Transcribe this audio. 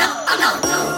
no no no.